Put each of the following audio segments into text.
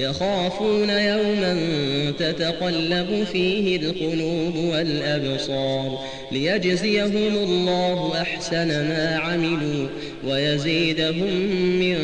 يخافون يوما تتقلب فيه القلوب والأبصار ليجزيهم الله أحسن ما عملوا ويزيدهم من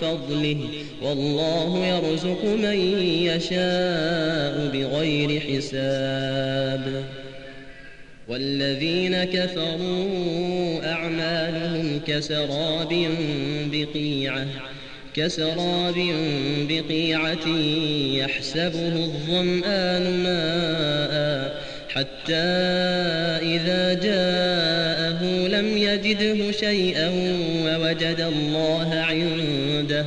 فضله والله يرزق من يشاء بغير حساب والذين كفروا أعمالهم كسراب بقيعة كسراب بقيعة يحسبه الظمآن ماء حتى إذا جاءه لم يجده شيئا ووجد الله عنده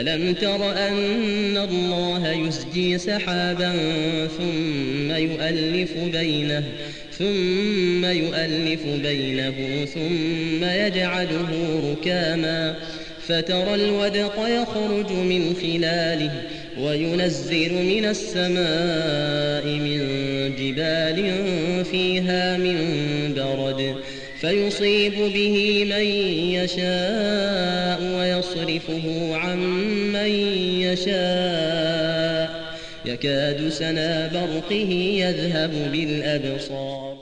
ألم تر أن الله يسجي سحابا ثم يؤلف بينه ثم يؤلف بينه ثم يجعله ركاما فترى الودق يخرج من خلاله وينزل من السماء من جبال فيها من برد فيصيب به من يشاء ويصرفه عن من يشاء. يكاد سنا برقه يذهب بالأبصار.